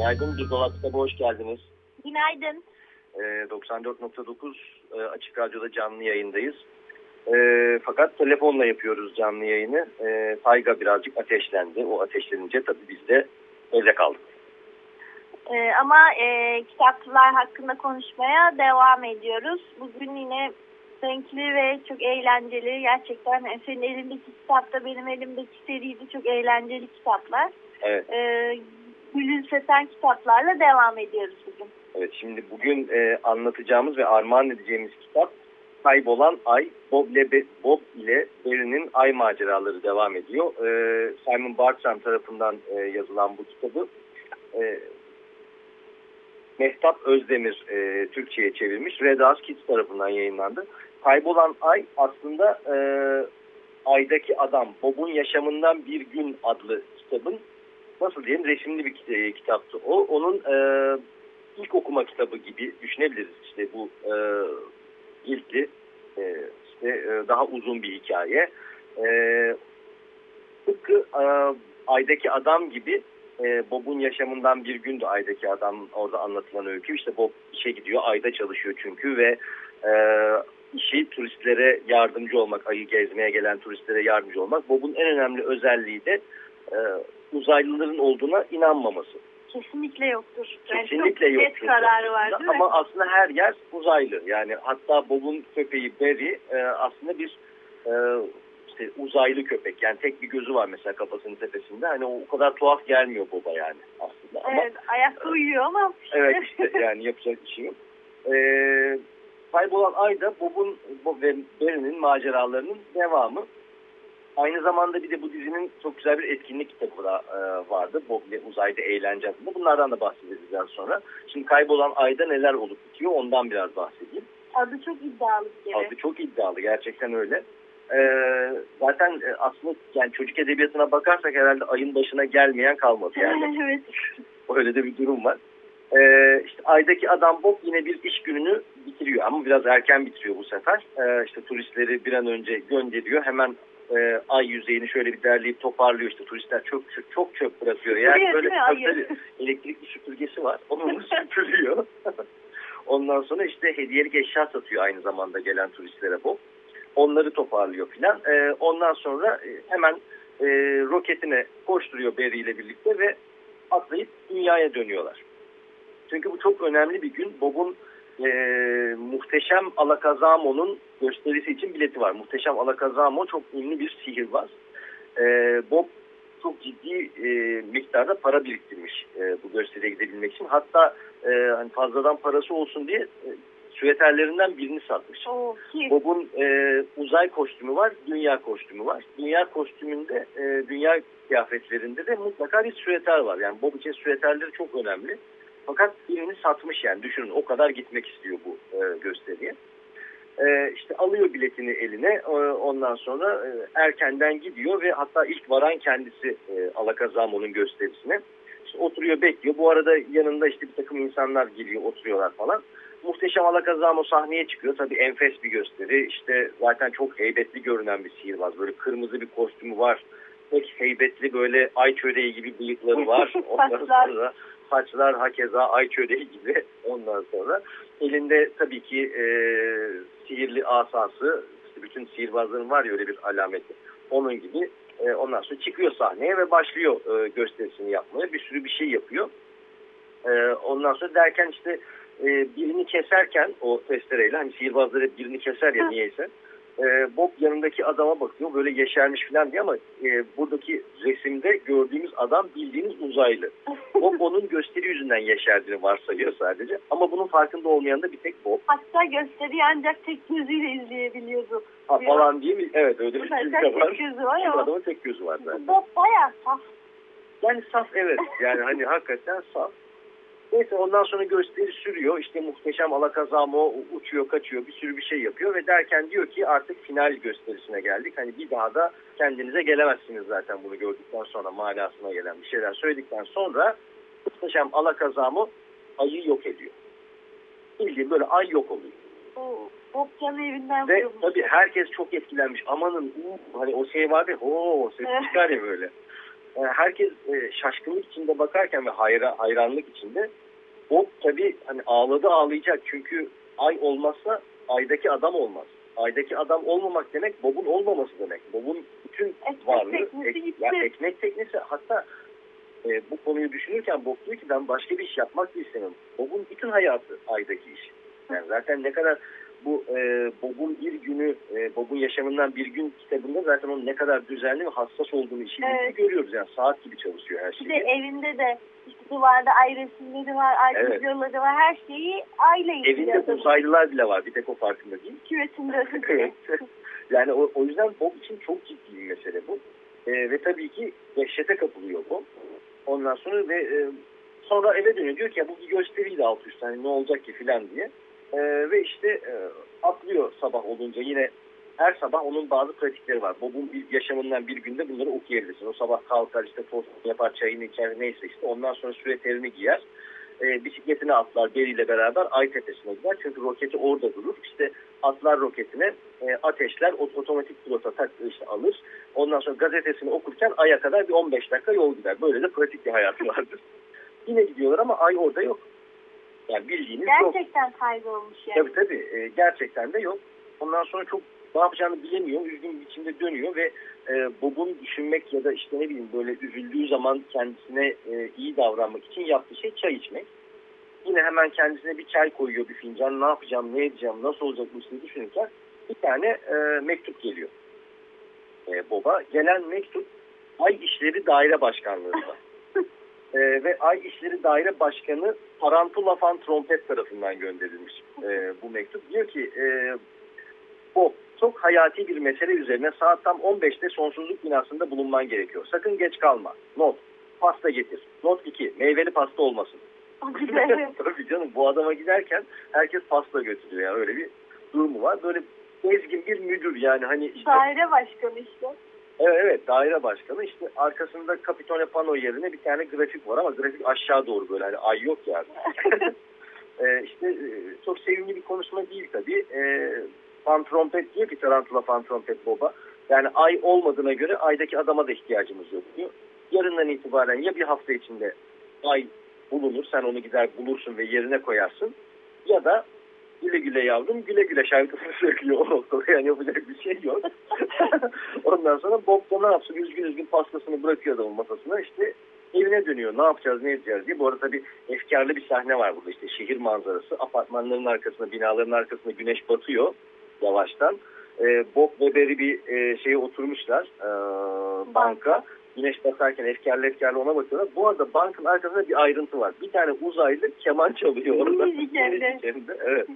Dolap Kitabı hoş geldiniz. Günaydın. Ee, 94.9 e, Açık Radyo'da canlı yayındayız. E, fakat telefonla yapıyoruz canlı yayını. E, Tayga birazcık ateşlendi. O ateşlenince tabii biz de evde kaldık. Ee, ama e, kitaplar hakkında konuşmaya devam ediyoruz. Bugün yine renkli ve çok eğlenceli. Gerçekten e, senin elindeki kitap da benim elimdeki seriydi. Çok eğlenceli kitaplar. Evet, Gülümseten kitaplarla devam ediyoruz bugün. evet şimdi bugün e, anlatacağımız ve armağan edeceğimiz kitap Kaybolan Ay, Bob ile, Bob ile Barry'nin Ay maceraları devam ediyor. E, Simon Bartram tarafından e, yazılan bu kitabı e, Mehtap Özdemir e, Türkçe'ye çevirmiş. Red House Kids tarafından yayınlandı. Kaybolan Ay aslında e, Ay'daki Adam, Bob'un Yaşamından Bir Gün adlı kitabın nasıl diyeyim resimli bir e, kitaptı. O onun e, ilk okuma kitabı gibi düşünebiliriz. İşte bu e, ilkli e, işte e, daha uzun bir hikaye. E, tıpkı e, Ay'daki Adam gibi e, Bob'un yaşamından bir gündü Ay'daki Adam orada anlatılan öykü. İşte Bob işe gidiyor, Ay'da çalışıyor çünkü ve e, işi turistlere yardımcı olmak, Ay'ı gezmeye gelen turistlere yardımcı olmak. Bob'un en önemli özelliği de e, uzaylıların olduğuna inanmaması. Kesinlikle yoktur. Yani Kesinlikle çok yoktur. kararı var değil mi? Ama aslında her yer uzaylı. Yani hatta Bob'un köpeği Barry e, aslında bir e, işte uzaylı köpek. Yani tek bir gözü var mesela kafasının tepesinde. Hani o, o kadar tuhaf gelmiyor Bob'a yani aslında. Ama Evet, ayakta uyuyor ama evet işte yani yapacak bir şey yok. E, Kaybolan Ay'da Bob'un Bob ve Barry'nin maceralarının devamı. Aynı zamanda bir de bu dizinin çok güzel bir etkinlik kitabı da e, vardı. Bob ile uzayda eğlence adında. Bunlardan da bahsedeceğiz biraz sonra. Şimdi kaybolan ayda neler olup bitiyor ondan biraz bahsedeyim. adı çok iddialı bir kere. Adı çok iddialı gerçekten öyle. Ee, zaten e, aslında yani çocuk edebiyatına bakarsak herhalde ayın başına gelmeyen kalmadı yani. evet. Öyle de bir durum var. Ee, işte aydaki adam Bob yine bir iş gününü bitiriyor ama biraz erken bitiriyor bu sefer. Ee, işte turistleri bir an önce gönderiyor. Hemen e, ay yüzeyini şöyle bir derleyip toparlıyor. İşte turistler çok çok, çok çöp bırakıyor. Yani Süpürüyor böyle tabii, elektrikli süpürgesi var. Onu süpürüyor. Ondan sonra işte hediyelik eşya satıyor aynı zamanda gelen turistlere Bob. Onları toparlıyor filan. Ee, ondan sonra e, hemen e, roketine koşturuyor Barry ile birlikte ve atlayıp dünyaya dönüyorlar. Çünkü bu çok önemli bir gün. Bob'un e, Muhteşem Alakazamo'nun gösterisi için bileti var. Muhteşem Alakazamo çok ünlü bir sihirbaz. E, Bob çok ciddi e, miktarda para biriktirmiş e, bu gösteriye gidebilmek için. Hatta e, hani fazladan parası olsun diye e, süveterlerinden birini satmış. Bob'un e, uzay kostümü var, dünya kostümü var. Dünya kostümünde, e, dünya kıyafetlerinde de mutlaka bir süveter var. Yani Bob için süveterleri çok önemli. Fakat birini satmış yani düşünün o kadar gitmek istiyor bu e, gösteriye. E, işte alıyor biletini eline e, ondan sonra e, erkenden gidiyor ve hatta ilk varan kendisi e, Alakazamo'nun gösterisine. İşte oturuyor bekliyor. Bu arada yanında işte bir takım insanlar geliyor oturuyorlar falan. Muhteşem Alakazamo sahneye çıkıyor. Tabii enfes bir gösteri. İşte zaten çok heybetli görünen bir sihirbaz. Böyle kırmızı bir kostümü var. Pek heybetli böyle ay çöreği gibi bıyıkları var. Ondan sonra saçlar hakeza ay çöreği gibi. Ondan sonra elinde tabii ki e, sihirli asası. İşte bütün sihirbazların var ya öyle bir alameti. Onun gibi. E, ondan sonra çıkıyor sahneye ve başlıyor e, gösterisini yapmaya. Bir sürü bir şey yapıyor. E, ondan sonra derken işte e, birini keserken o testereyle hani sihirbazları birini keser ya niyeyse. E, Bob yanındaki adama bakıyor böyle yeşermiş falan diye ama e, buradaki resimde gördüğümüz adam bildiğiniz uzaylı. Bob onun gösteri yüzünden yeşerdiğini varsayıyor sadece. Ama bunun farkında olmayan da bir tek Bob. Hatta gösteriyi ancak tek gözüyle izleyebiliyordu. Ha, falan diye mi? Evet öyle bir şey de var. tek gözü var ama adamın tek gözü var zaten. Bob bayağı saf. Yani saf evet. Yani hani hakikaten saf. Neyse ondan sonra gösteri sürüyor. İşte muhteşem alakazamo uçuyor kaçıyor bir sürü bir şey yapıyor ve derken diyor ki artık final gösterisine geldik. Hani bir daha da kendinize gelemezsiniz zaten bunu gördükten sonra manasına gelen bir şeyler söyledikten sonra muhteşem alakazamo ayı yok ediyor. Bildiğin böyle ay yok oluyor. O Bobcan'ı evinden Ve tabii herkes çok etkilenmiş. Amanın hani o şey vardı o ses çıkar ya böyle. Yani herkes e, şaşkınlık içinde bakarken ve hayra, hayranlık içinde Bob tabii hani ağladı ağlayacak. Çünkü ay olmazsa aydaki adam olmaz. Aydaki adam olmamak demek Bob'un olmaması demek. Bob'un bütün Ekmek varlığı teknesi ek- gitti. ya ekmek teknesi hatta e, bu konuyu düşünürken Bob diyor ki ben başka bir iş yapmak da. Bob'un bütün hayatı aydaki iş. Yani zaten ne kadar bu e, Bob'un bir günü, e, Bob'un yaşamından bir gün kitabında zaten onun ne kadar düzenli ve hassas olduğunu işi Evet. görüyoruz. Yani saat gibi çalışıyor her Bir şey. de evinde de işte duvarda ay resimleri var, ay Evet. videoları var. Her şeyi ayla ilgili. Evinde adamın. uzaylılar bile var. Bir tek o farkında değil. Küvetinde. Evet. yani o, o yüzden Bob için çok ciddi bir mesele bu. E, ve tabii ki dehşete kapılıyor Bob. Ondan sonra ve e, sonra eve dönüyor. Diyor ki ya bu bir gösteriydi alt üst hani ne olacak ki filan diye. E, ve işte e, atlıyor sabah olunca yine her sabah onun bazı pratikleri var. Bob'un bir yaşamından bir günde bunları okuyabilirsin. O sabah kalkar işte tost yapar çayını içer neyse işte ondan sonra süveterini giyer. E, bisikletine atlar Barry ile beraber ay tepesine gider. Çünkü roketi orada durur. İşte atlar roketine e, ateşler ot- otomatik pilota tak işte alır. Ondan sonra gazetesini okurken aya kadar bir 15 dakika yol gider. Böyle de pratik bir hayatı vardır. Yine gidiyorlar ama ay orada yok. Yani bildiğiniz yok. Gerçekten kaybolmuş yani. Tabii tabii. E, gerçekten de yok. Ondan sonra çok ne yapacağını bilemiyor. Üzgün bir biçimde dönüyor ve e, Bob'un düşünmek ya da işte ne bileyim böyle üzüldüğü zaman kendisine e, iyi davranmak için yaptığı şey çay içmek. Yine hemen kendisine bir çay koyuyor bir fincan. Ne yapacağım, ne edeceğim, nasıl olacak bu işi düşünürken bir tane e, mektup geliyor e, Bob'a. Gelen mektup Ay İşleri Daire Başkanlığı'nda. E, ve Ay İşleri Daire Başkanı Tarantula Fan Trompet tarafından gönderilmiş e, bu mektup. Diyor ki e, Bob çok hayati bir mesele üzerine saat tam 15'te sonsuzluk binasında bulunman gerekiyor. Sakın geç kalma. Not. Pasta getir. Not 2. Meyveli pasta olmasın. Tabii canım bu adama giderken herkes pasta götürüyor. Yani öyle bir durumu var. Böyle ezgin bir müdür yani hani işte Daire başkanı işte. Evet evet daire başkanı işte arkasında kapitone pano yerine bir tane grafik var ama grafik aşağı doğru böyle hani ay yok yani. ee, işte e, çok sevimli bir konuşma değil tabii. Ee, fan trompet diyor ki Tarantula fan trompet baba. Yani ay olmadığına göre aydaki adama da ihtiyacımız yok diyor. Yarından itibaren ya bir hafta içinde ay bulunur sen onu gider bulursun ve yerine koyarsın ya da güle güle yavrum güle güle şarkısını söylüyor o noktada yani yapacak bir şey yok. Ondan sonra Bob da ne yapsın üzgün üzgün pastasını bırakıyor adamın masasına işte evine dönüyor ne yapacağız ne edeceğiz diye. Bu arada tabii efkarlı bir sahne var burada işte şehir manzarası apartmanların arkasında binaların arkasında güneş batıyor yavaştan. Ee, Bob ve Barry bir e, şeye oturmuşlar e, banka. Güneş batarken efkarlı efkarlı ona bakıyorlar. Bu arada bankın arkasında bir ayrıntı var. Bir tane uzaylı keman çalıyor orada. Minicik hem de. Minicik hem de, Evet.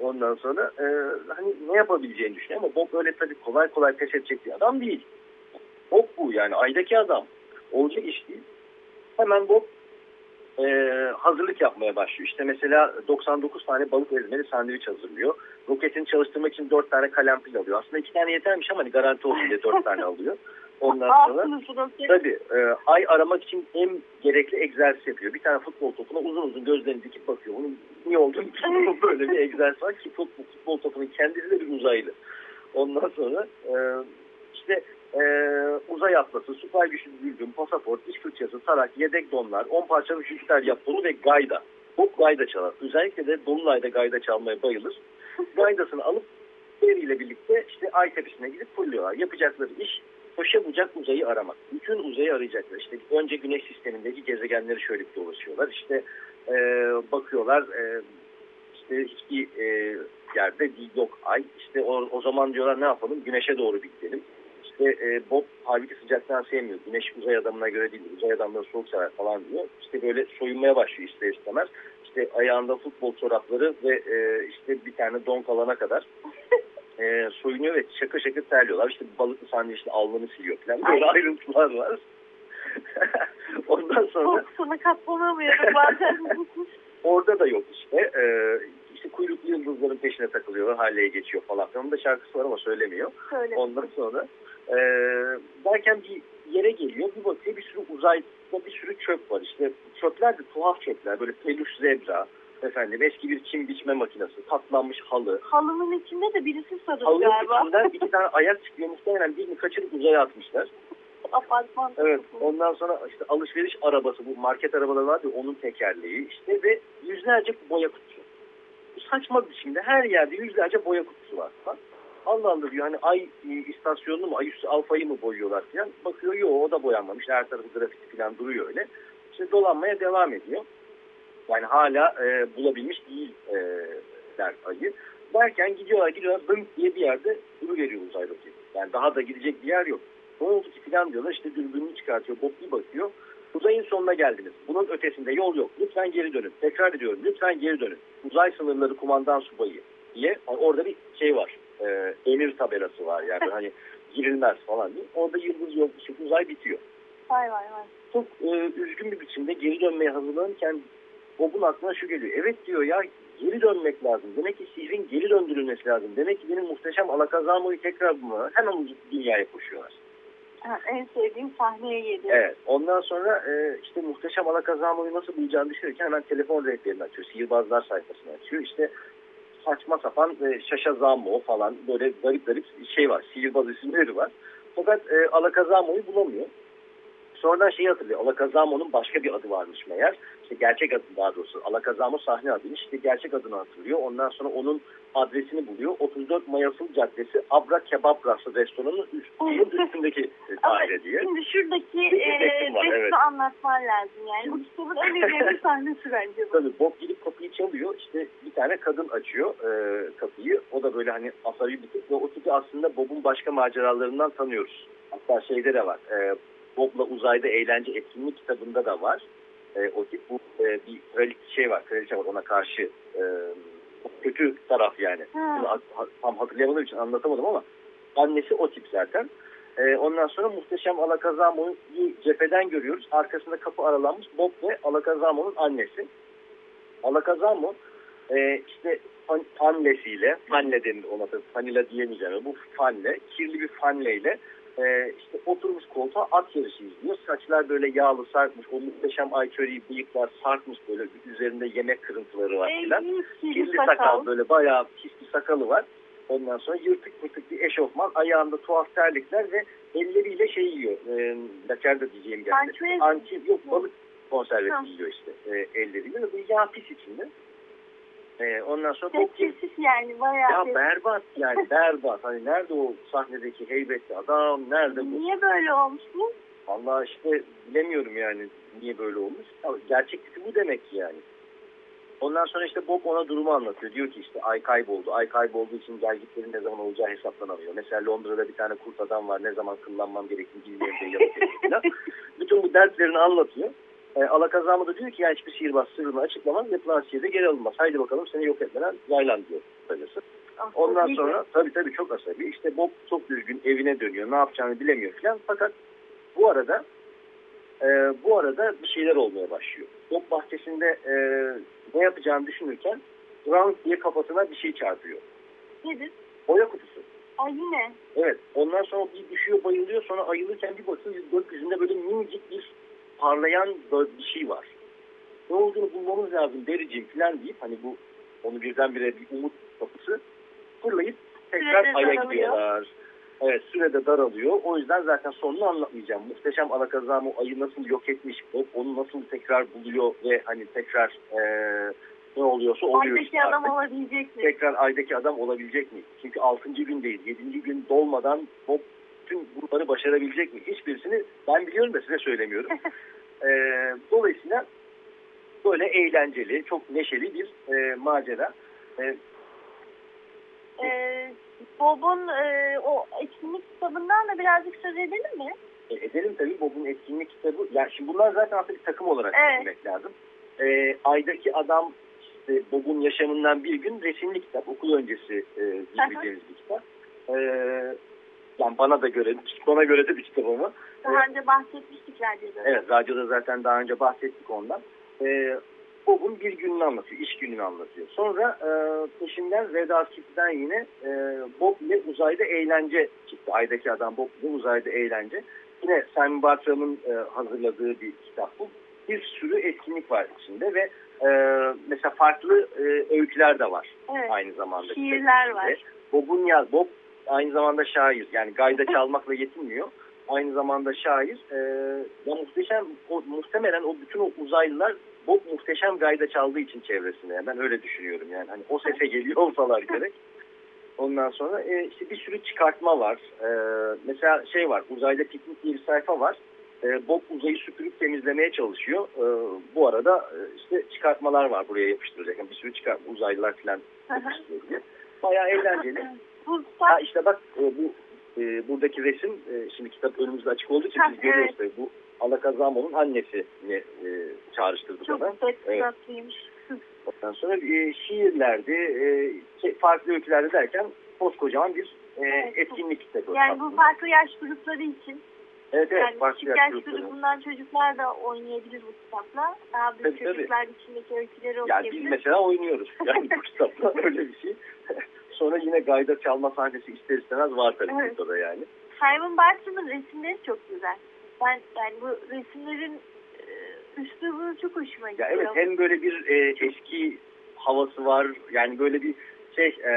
Ondan sonra e, hani ne yapabileceğini düşünüyor ama Bob öyle tabii kolay kolay pes edecek bir adam değil. Bob bu yani aydaki adam. Olacak iş değil. Hemen Bob e, hazırlık yapmaya başlıyor. İşte mesela 99 tane balık ezmeli sandviç hazırlıyor. Roketini çalıştırmak için 4 tane kalem pil alıyor. Aslında 2 tane yetermiş ama hani garanti olsun diye 4 tane alıyor. Ondan sonra roket. Tabii e, ay aramak için en gerekli egzersiz yapıyor. Bir tane futbol topuna uzun uzun gözlerini dikip bakıyor. Onun niye olduğunu. Böyle bir egzersiz var ki futbol, futbol topunun kendisi de bir uzaylı. Ondan sonra e, işte e, uzay atlası, süper güçlü dürbün, pasaport, iş fırçası, tarak, yedek donlar, 10 parçalı Jüpiter yapbozu ve gayda. Hop gayda çalar. Özellikle de Dolunay'da gayda çalmaya bayılır. Gaydasını alıp ile birlikte işte ay tepesine gidip fırlıyorlar. Yapacakları iş köşe bucak uzayı aramak. Bütün uzayı arayacaklar. İşte önce güneş sistemindeki gezegenleri şöyle bir dolaşıyorlar. İşte e, bakıyorlar e, işte hiçbir e, yerde değil, yok ay. İşte o, o zaman diyorlar ne yapalım güneşe doğru bir gidelim. İşte e, Bob halbuki sıcaktan sevmiyor. Güneş uzay adamına göre değil. Uzay adamları soğuk sever falan diyor. İşte böyle soyunmaya başlıyor ister istemez. İşte ayağında futbol çorapları ve e, işte bir tane don kalana kadar e, soyunuyor ve şakır şakır terliyorlar. İşte balıklı sandviçle alnını siliyor falan. Böyle Ay. ayrıntılar var. Ondan sonra Korkusuna katlanamıyorum bazen. orada da yok işte. Ee, işte kuyruklu yıldızların peşine takılıyor, halleye geçiyor falan. Onun da şarkısı var ama söylemiyor. Söyle. Ondan sonra e, derken bir yere geliyor. Bir bakıyor bir sürü uzayda bir sürü çöp var. İşte çöpler de tuhaf çöpler. Böyle peluş zebra, efendim eski bir çim biçme makinesi, patlanmış halı. Halının içinde de birisi sarıldı Halının galiba. içinden iki tane ayak çıkıyor. Muhtemelen birini kaçırıp uzaya atmışlar. Apartman. Evet. Ondan sonra işte alışveriş arabası bu market arabaları var ya onun tekerleği işte ve yüzlerce boya kutusu. Bu saçma bir biçimde her yerde yüzlerce boya kutusu var. Allah Allah diyor hani ay e, istasyonunu mu ay üstü alfayı mı boyuyorlar falan. Bakıyor yok o da boyanmamış. Her tarafı grafiti falan duruyor öyle. İşte dolanmaya devam ediyor. Yani hala e, bulabilmiş değiller ayı. Derken gidiyorlar gidiyorlar dınk diye bir yerde duruveriyor uzay roketi. Yani daha da gidecek bir yer yok. Ne oldu ki falan diyorlar. İşte dürbününü çıkartıyor. Bir bakıyor. Uzayın sonuna geldiniz. Bunun ötesinde yol yok. Lütfen geri dönün. Tekrar ediyorum. Lütfen geri dönün. Uzay sınırları kumandan subayı diye orada bir şey var. E, emir tabelası var yani hani girilmez falan diye. Orada yıldız yok. Işte uzay bitiyor. Vay vay vay. Çok e, üzgün bir biçimde geri dönmeye hazırlanırken Bob'un aklına şu geliyor. Evet diyor ya geri dönmek lazım. Demek ki sihrin geri döndürülmesi lazım. Demek ki benim muhteşem alakazamoyu tekrar bulmalar. Hemen dünyaya koşuyorlar. Ha, en sevdiğim sahneye yedi. Evet. Ondan sonra e, işte muhteşem alakazamoyu nasıl bulacağını düşünürken hemen telefon rehberini açıyor. Sihirbazlar sayfasını açıyor. İşte saçma sapan e, Şaşazamo falan böyle garip garip şey var. Sihirbaz isimleri var. Fakat e, Alakazamo'yu bulamıyor. Sonradan şeyi hatırlıyor. Alakazamo'nun başka bir adı varmış meğer. İşte gerçek adı daha doğrusu. Alakazamo sahne adıymış. İşte gerçek adını hatırlıyor. Ondan sonra onun adresini buluyor. 34 Mayasıl Caddesi Abra Kebabrası restoranının üstünün üstündeki daire diye. şimdi şuradaki e, var, evet. anlatman lazım yani. Bu kitabın en önemli sahnesi bence bu. Tabii Bob gidip kapıyı çalıyor. İşte bir tane kadın açıyor e, kapıyı. O da böyle hani asabi bir tip ve o tipi aslında Bob'un başka maceralarından tanıyoruz. Hatta şeyde de var. E, Bob'la uzayda eğlence etkinlik kitabında da var. E, o tip bu e, bir kraliçe şey var. Kraliçe var ona karşı e, kötü taraf yani. Ha. Tam hatırlayamadığım için anlatamadım ama annesi o tip zaten. E, ondan sonra muhteşem Alakazamo'yu cepheden görüyoruz. Arkasında kapı aralanmış Bob ve Alakazamo'nun annesi. Alakazamo e, işte fan, fanlesiyle, fanle denir ona tabii fanila diyemeyeceğim. Bu fanle, kirli bir fanleyle e, işte oturmuş koltuğa at yarışı izliyor. Saçlar böyle yağlı sarkmış. O muhteşem Ayköri bıyıklar sarkmış böyle üzerinde yemek kırıntıları var filan. Kirli Kirli sakal böyle bayağı pis bir sakalı var. Ondan sonra yırtık pırtık bir eşofman, ayağında tuhaf terlikler ve elleriyle şey yiyor. E, laker de diyeceğim geldi. Ançüez. Ançi, yok balık konservesi yiyor işte e, elleriyle. Ve yağ pis içinde. E, ondan sonra Bob Sessiz yani bayağı. ya berbat yani berbat. Hani nerede o sahnedeki heybetli adam, nerede bu? Niye böyle olmuş bu? Vallahi işte bilemiyorum yani niye böyle olmuş. Ama gerçek tipi bu demek ki yani. Ondan sonra işte Bob ona durumu anlatıyor. Diyor ki işte ay kayboldu. Ay kaybolduğu için gelgitlerin ne zaman olacağı hesaplanamıyor. Mesela Londra'da bir tane kurt adam var. Ne zaman kıllanmam gerektiğini bilmeyen bir yaratıcı. Bütün bu dertlerini anlatıyor. E, Alakazamı da diyor ki yani hiçbir sihirbaz sırrını açıklamaz. Yapılan sihirde geri alınmaz. Haydi bakalım seni yok etmeden yaylan diyor. Böylesi. Ah, Ondan sonra tabii tabii çok asabi. İşte Bob çok üzgün evine dönüyor. Ne yapacağını bilemiyor falan. Fakat bu arada e, bu arada bir şeyler olmaya başlıyor. Bob bahçesinde e, ne yapacağını düşünürken Round diye kafasına bir şey çarpıyor. Nedir? Boya kutusu. Ay yine. Evet. Ondan sonra bir düşüyor bayılıyor. Sonra ayılırken bir bakıyor gökyüzünde böyle minicik bir parlayan bir şey var. Ne olduğunu bulmamız lazım dericim falan deyip hani bu onu birdenbire bir umut kapısı fırlayıp tekrar Sürede aya daralıyor. gidiyorlar. Evet sürede daralıyor. O yüzden zaten sonunu anlatmayacağım. Muhteşem Alakazam o ayı nasıl yok etmiş, onu nasıl tekrar buluyor ve hani tekrar eee, ne oluyorsa oluyor Aydaki işte adam olabilecek mi? tekrar aydaki adam olabilecek mi? Çünkü 6. gündeyiz. 7. gün dolmadan Bob tüm bunları başarabilecek mi? Hiçbirisini ben biliyorum da size söylemiyorum. Ee, dolayısıyla böyle eğlenceli, çok neşeli bir e, macera. Ee, Ee, Bob'un e, o etkinlik kitabından da birazcık söz edelim mi? e, edelim tabii Bob'un etkinlik kitabı. Yani şimdi bunlar zaten aslında bir takım olarak Evet. düşünmek lazım. Ee, aydaki adam işte Bob'un yaşamından bir gün resimli kitap, okul öncesi e, diyebileceğimiz bir kitap. Ee, Yani bana da göre, bana göre de bir kitap ama. Daha önce bahsetmiştik radyoda. Evet, radyoda zaten daha önce bahsettik ondan. Ee, Bob'un bir gününü anlatıyor, iş gününü anlatıyor. Sonra e, peşinden Red Kit'ten yine e, Bob ile uzayda eğlence çıktı. Aydaki adam Bob ile uzayda eğlence. Yine Simon Bartram'ın e, hazırladığı bir kitap bu. Bir sürü etkinlik var içinde ve e, mesela farklı e, öyküler de var Evet. aynı zamanda. Şiirler var. Bob'un yaz, Bob aynı zamanda şair. Yani gayda çalmakla yetinmiyor. Aynı zamanda şair. Ee, ya muhteşem, o, muhtemelen o bütün o uzaylılar Bob muhteşem gayda çaldığı için çevresinde. Yani ben öyle düşünüyorum yani. Hani o sese geliyor olsalar gerek. Ondan sonra e, işte bir sürü çıkartma var. E, mesela şey var, uzayda piknik diye bir sayfa var. E, Bob uzayı süpürüp temizlemeye çalışıyor. E, bu arada e, işte çıkartmalar var buraya yapıştıracak. Yani bir sürü çıkartma, uzaylılar falan yapıştırıyor diye. Bayağı eğlenceli. Bu Ha kitap işte bak e, bu e, buradaki resim e, şimdi kitap önümüzde açık olduğu için Ha, biz görüyoruz tabii. Bu Alakazamo'nun annesini e, çağrıştırdı çok bana. güzel Evet. Ondan sonra e, şiirlerdi, e, şey, farklı öykülerde derken koskocaman bir e, Evet. etkinlik kitabı. Yani bu aslında. farklı yaş grupları için. Evet evet yani farklı küçük yaş grupları. grubundan çocuklar da oynayabilir bu kitapla. Daha büyük Tabii, tabii. çocuklar içindeki öyküleri Yani biz okuyabilir. mesela oynuyoruz. Yani bu kitapta öyle bir şey. Sonra yine gayda çalma sahnesi ister istemez var tabii Evet. burada da yani. Simon Bartram'ın resimleri çok güzel. Ben yani bu resimlerin e, üslubu çok hoşuma gidiyor. Ya evet hem böyle bir e, eski havası var. Yani böyle bir şey e,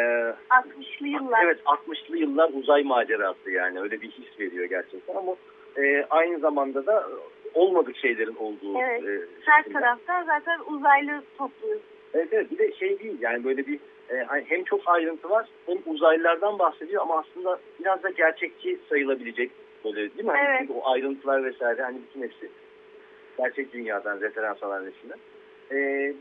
60'lı yıllar. Evet 60'lı yıllar uzay macerası yani öyle bir his veriyor gerçekten ama e, aynı zamanda da olmadık şeylerin olduğu. Evet. e, Her şeklinde. tarafta zaten uzaylı topluyoruz. Evet evet bir de şey değil yani böyle bir e, hani hem çok ayrıntı var hem uzaylılardan bahsediyor ama aslında biraz da gerçekçi sayılabilecek böyle değil mi? Hani Evet. Çünkü o ayrıntılar vesaire hani bütün hepsi gerçek dünyadan referans alan resimler. E,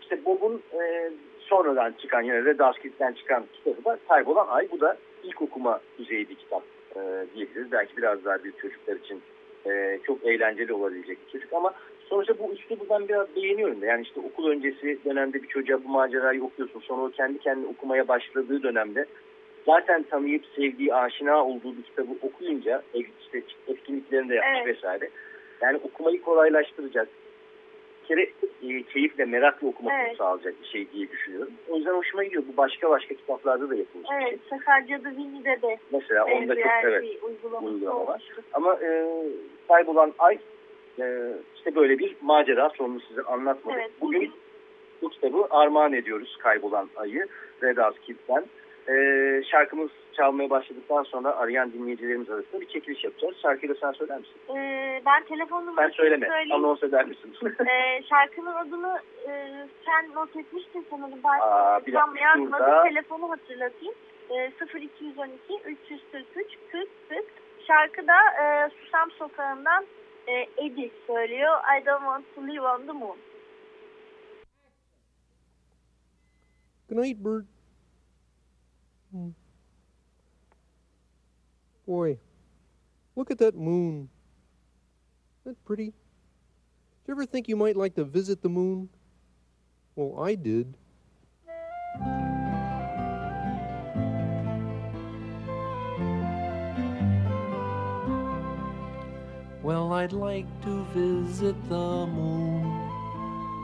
işte Bob'un e, sonradan çıkan yine Red Kit'ten çıkan kitabı da Kaybolan Ay. Bu da ilk okuma düzeyi bir kitap e, diyebiliriz. Belki biraz daha büyük çocuklar için e, çok eğlenceli olabilecek bir çocuk ama sonuçta bu üslubu ben biraz beğeniyorum da. Yani işte okul öncesi dönemde bir çocuğa bu macerayı okuyorsun. Sonra o kendi kendine okumaya başladığı dönemde zaten tanıyıp sevdiği, aşina olduğu bir kitabı okuyunca işte etkinliklerini de yapmış Evet. vesaire. Yani okumayı kolaylaştıracak. Bir kere e, keyifle, merakla okumasını Evet. sağlayacak bir şey diye düşünüyorum. O yüzden hoşuma gidiyor. Bu başka başka kitaplarda da yapılmış Evet, şey. Sefer Cadı Winnie'de de Mesela onda çok evet uygulama var. Ama e, kaybolan ay e, işte böyle bir macera sonunu size anlatmadık. Evet, Bugün bu kitabı armağan ediyoruz kaybolan ayı Red House Kids'ten. E, şarkımız çalmaya başladıktan sonra arayan dinleyicilerimiz arasında bir çekiliş yapacağız. Şarkıyı da sen söyler misin? Ee, ben telefon Sen numarasını söyleme. söyleyeyim. Anons eder misin? Ee, şarkının adını e, sen not etmiştin sanırım. Ben Aa, bir tam yazmadım. şurada. Telefonu hatırlatayım. Ee, 0212 343 40 40. Şarkı da e, Susam Sokağı'ndan Eddie söylüyor. I don't want to live on the moon. Good night, bird. Hmm. Boy, look at that moon. Isn't that pretty? Did you ever think you might like to visit the moon? Well, I did. Well, I'd like to visit the moon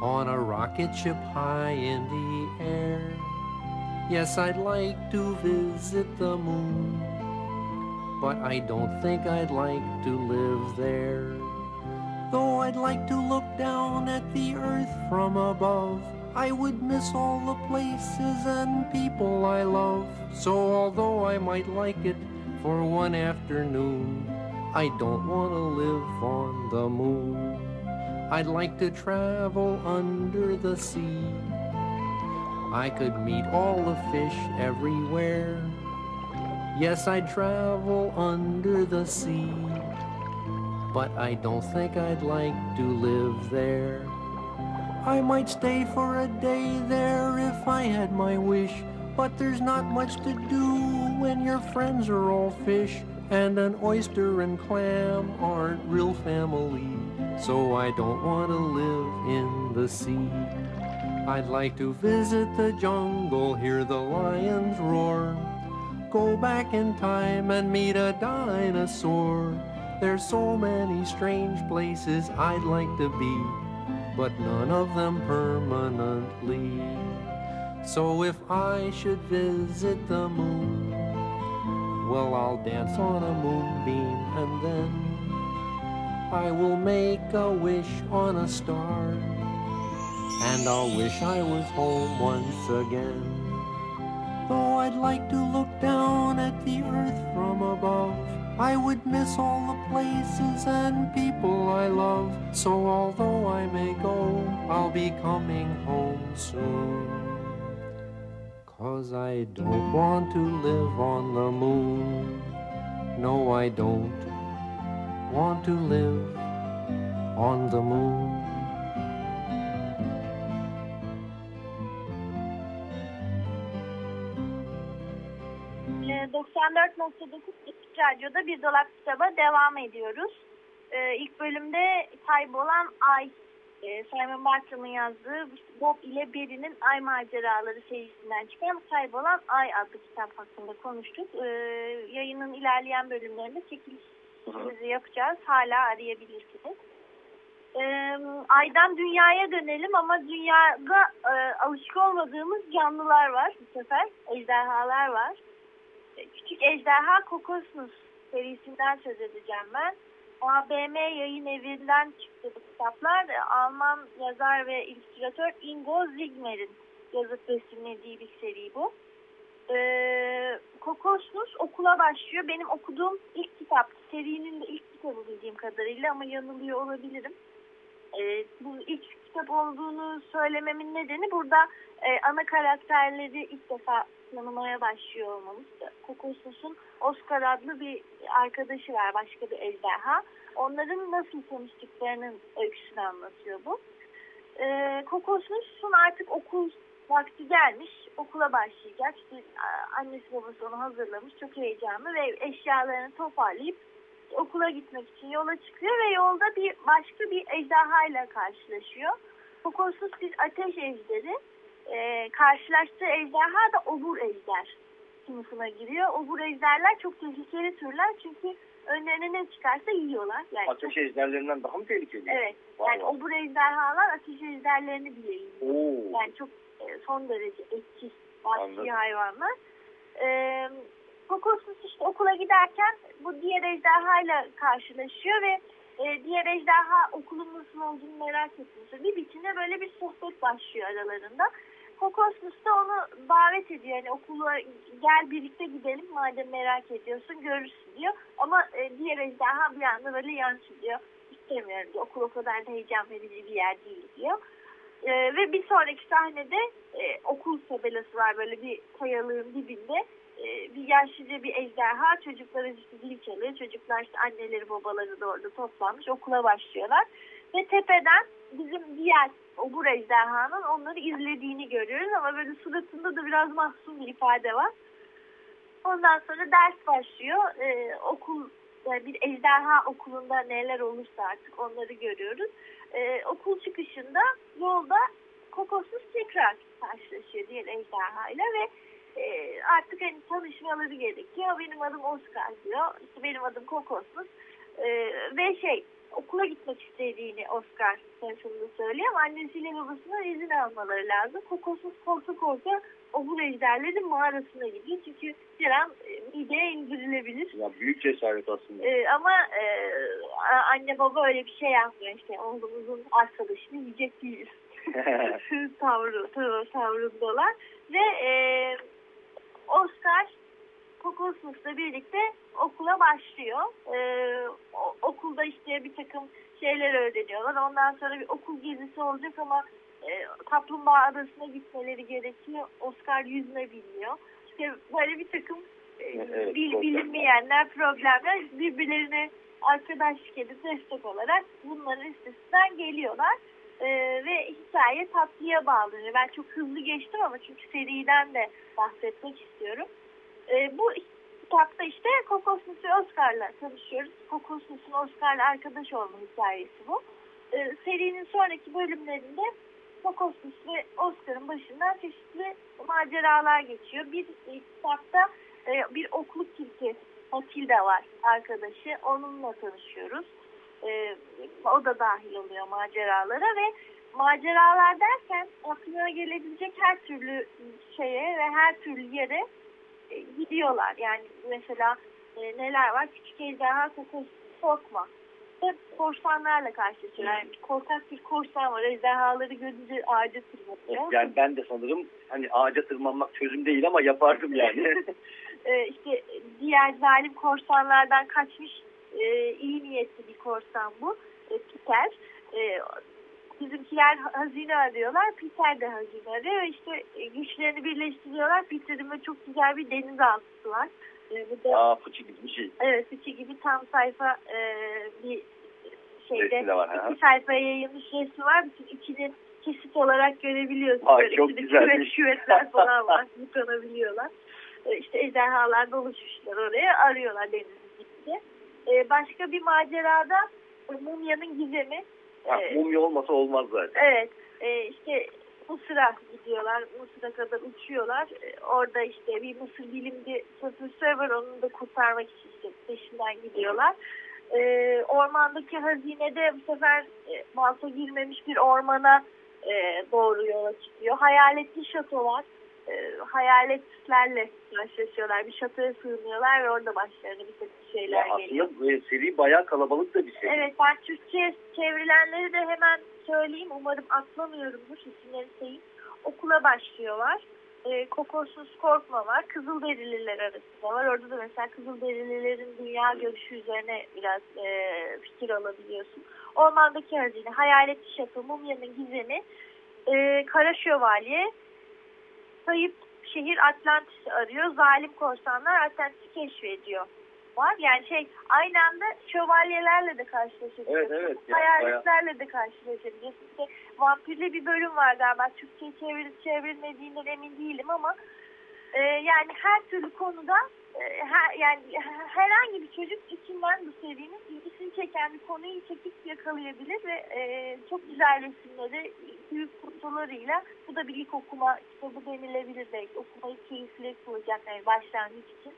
on a rocket ship high in the air. Yes, I'd like to visit the moon, but I don't think I'd like to live there. Though I'd like to look down at the earth from above, I would miss all the places and people I love. So, although I might like it for one afternoon, I don't want to live on the moon. I'd like to travel under the sea. I could meet all the fish everywhere. Yes, I'd travel under the sea. But I don't think I'd like to live there. I might stay for a day there if I had my wish. But there's not much to do when your friends are all fish. And an oyster and clam aren't real family. So I don't want to live in the sea. I'd like to visit the jungle, hear the lions roar. go back in time and meet a dinosaur. There's so many strange places I'd like to be, but none of them permanently. So if I should visit the moon, well, I'll dance on a moonbeam and then I will make a wish on a star. And I'll wish I was home once again. Though I'd like to look down at the earth from above, I would miss all the places and people I love. So although I may go, I'll be coming home soon. Cause I don't want to live on the moon. No, I don't want to live on the moon. Ee, 94.9 İlk Radyo'da Bir Dolap Kitaba devam ediyoruz. Ee, ilk bölümde kaybolan Ay, e, Simon Bartram'ın yazdığı Bob ile Beri'nin Ay Maceraları serisinden çıkan Kaybolan Ay adlı kitap hakkında konuştuk. Ee, yayının ilerleyen bölümlerinde çekilişimizi yapacağız. Hala arayabilirsiniz. Ee, aydan dünyaya dönelim ama dünyada e, alışık olmadığımız canlılar var bu sefer. Ejderhalar var. Küçük Ejderha Kokosnus serisinden söz edeceğim ben. ABM yayın evinden çıktı bu kitaplar. Alman yazar ve illüstratör Ingo Zigmer'in yazıp resimlediği bir seri bu. Ee, Kokosnus okula başlıyor. Benim okuduğum ilk kitap, serinin de ilk kitabı bildiğim kadarıyla ama yanılıyor olabilirim. Ee, bu ilk kitap olduğunu söylememin nedeni burada e, ana karakterleri ilk defa tanımaya başlıyor olmamız. Kokosnus'un Oscar adlı bir arkadaşı var, başka bir ejderha. Onların nasıl tanıştıklarının öyküsünü anlatıyor bu. Ee, Kokosnus'un artık okul vakti gelmiş, okula başlayacak. İşte annesi babası onu hazırlamış, çok heyecanlı ve eşyalarını toparlayıp okula gitmek için yola çıkıyor ve yolda bir başka bir ejderha ile karşılaşıyor. Kokosnus bir ateş ejderi. Ee, karşılaştığı ejderha da obur ejder sınıfına giriyor. Obur ejderler çok tehlikeli türler çünkü önlerine ne çıkarsa yiyorlar. Yani Ateş ejderlerinden daha mı tehlikeli? Evet. Yani Vallahi. obur ejderhalar ateş ejderlerini bile yiyor. Yani çok e, son derece etçil vahşi hayvanlar. Ee, Kokosnus işte okula giderken bu diğer ejderhayla karşılaşıyor ve e, diğer ejderha okulun nasıl olduğunu merak etmiş. Bir biçimde böyle bir sohbet başlıyor aralarında. Kokosnus da onu davet ediyor. Yani okula gel birlikte gidelim madem merak ediyorsun görürsün diyor. Ama e, diğer ejderha bir anda böyle yansıyor. İstemiyorum diyor. Okul o kadar da heyecan verici bir yer değil diyor. Ee, ve bir sonraki sahnede e, okul tabelası var böyle bir kayalığın dibinde. Ee, bir yaşlıca bir ejderha çocuklara işte zil çalıyor. Çocuklar işte anneleri babaları da orada toplanmış okula başlıyorlar. Ve tepeden bizim diğer obur ejderhanın onları izlediğini görüyoruz ama böyle suratında da biraz mahzun bir ifade var. Ondan sonra ders başlıyor. Ee, okul yani bir ejderha okulunda neler olursa artık onları görüyoruz. Ee, okul çıkışında yolda Kokosuz tekrar karşılaşıyor diğer ejderha ile ve e, artık hani tanışmaları gerekiyor. Benim adım Oscar diyor. İşte benim adım Kokosuz. Ee, ve şey okula gitmek istediğini Oscar tarafında söylüyor ama annesiyle babasına izin almaları lazım. Kokosuz korka korka obur ejderlerin mağarasına gidiyor. Çünkü her an e, mideye indirilebilir. Ya büyük cesaret aslında. Ee, ama e, anne baba öyle bir şey yapmıyor işte oğlumuzun arkadaşını yiyecek değiliz. tavrı, tavrı, tavrındalar. Ve e, Oscar Kokosmus'la birlikte okula başlıyor. E, o- okulda işte bir takım şeyler öğreniyorlar. Ondan sonra bir okul gezisi olacak ama e, kaplumbağa adasına gitmeleri gerekiyor. Oscar yüzme bilmiyor. İşte böyle bir takım e, Evet, bil, bilinmeyenler, problemler birbirlerine arkadaşlık edip destek olarak bunların üstesinden geliyorlar. Ee, ve hikaye tatlıya bağlanıyor. Ben çok hızlı geçtim ama çünkü seriden de bahsetmek istiyorum. Ee, bu kitapta işte Kokosnus ve Oscar'la tanışıyoruz. Kokosnus'un Oscar'la arkadaş olma hikayesi bu. Ee, serinin sonraki bölümlerinde Kokosnus ve Oscar'ın başından çeşitli maceralar geçiyor. Bir e, kitapta e, bir okluk tilki Matilda var arkadaşı. Onunla tanışıyoruz. E, o da dahil oluyor maceralara ve maceralar derken aklına gelebilecek her türlü şeye ve her türlü yere e, gidiyorlar. Yani mesela e, neler var? Küçük ejderha kokusu korkma. Hep korsanlarla karşılaşıyorlar. Yani korkak bir korsan var. Ejderhaları görünce ağaca tırmanıyor. Yani ben de sanırım hani ağaca tırmanmak çözüm değil ama yapardım yani. e, işte diğer zalim korsanlardan kaçmış e, iyi niyetli bir korsan bu. E, Peter. E, bizimkiler hazine arıyorlar. Peter de hazine arıyor. İşte e, güçlerini birleştiriyorlar. Peter'in de çok güzel bir denizaltısı var. E, bu da Aa fıçı gibi bir şey. Evet, fıçı gibi tam sayfa e, bir şeyde Resmi de var, ha. iki sayfaya yayılmış resmi var. Bütün içini kesit olarak görebiliyorsun. Ay, Böyle çok içinde güzel. Küvet, küvetler falan var. Yıkanabiliyorlar. E, işte ejderhalar doluşmuşlar oraya. Arıyorlar denizin dibinde. E, başka bir macerada Mumya'nın gizemi. Ha, E, mumya olmasa olmaz zaten. Evet. E, işte Mısır'a gidiyorlar. Mısır'a kadar uçuyorlar. E, orada işte bir Mısır bilimci profesör var. Onu da kurtarmak için işte peşinden gidiyorlar. E, ormandaki hazinede bu sefer e, balta girmemiş bir ormana e, doğru yola çıkıyor. Hayaletli şato var. E, hayaletlerle karşılaşıyorlar. Bir şatoya sığınıyorlar ve orada başlarına bir takım şeyler Ya geliyor. aslında e, seri bayağı kalabalık da bir seri. Evet ben Türkçe çevrilenleri de hemen söyleyeyim. Umarım atlamıyorumdur isimleri sayayım. Okula başlıyorlar. E, Kokosuz Korkma var. Kızılderililer arasında var. Orada da mesela Kızılderililerin dünya görüşü üzerine biraz e, fikir alabiliyorsun. Ormandaki hazine, Hayaletli Şato, Mumya'nın gizemi, e, Kara Şövalye, Kayıp şehir Atlantis'i arıyor. Zalim korsanlar Atlantis'i keşfediyor var. Yani şey aynı anda şövalyelerle de karşılaşabiliyorsun. Evet, evet. Ya, Hayaletlerle de karşılaşabiliyorsun. İşte vampirli bir bölüm var galiba. Türkçe'ye çevrilip çevrilmediğinden emin değilim ama e, yani her türlü konuda her, yani herhangi bir çocuk içinden bu serinin ilgisini çeken bir konuyu çekip yakalayabilir ve e, çok güzel resimleri büyük kutularıyla bu da bir ilk okuma kitabı denilebilir belki okumayı keyifli kılacak yani başlangıç için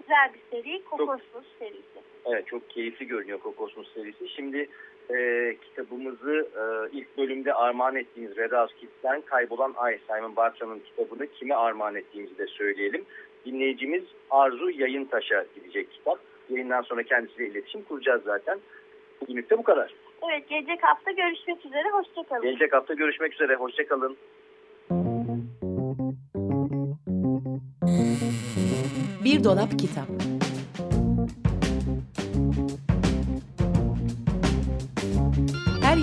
güzel bir seri Kokosmus serisi. Evet çok keyifli görünüyor Kokosmus serisi. Şimdi e, kitabımızı e, ilk bölümde armağan ettiğimiz Red House Kids'ten Kaybolan Ay Simon Bartra'nın kitabını kime armağan ettiğimizi de söyleyelim. Dinleyicimiz Arzu Yayıntaş'a gidecek kitap. Yayından sonra kendisiyle iletişim kuracağız zaten. Bugünlük de bu kadar. Evet gelecek hafta görüşmek üzere. Hoşçakalın. Gelecek hafta görüşmek üzere. Hoşçakalın. Bir dolap kitap.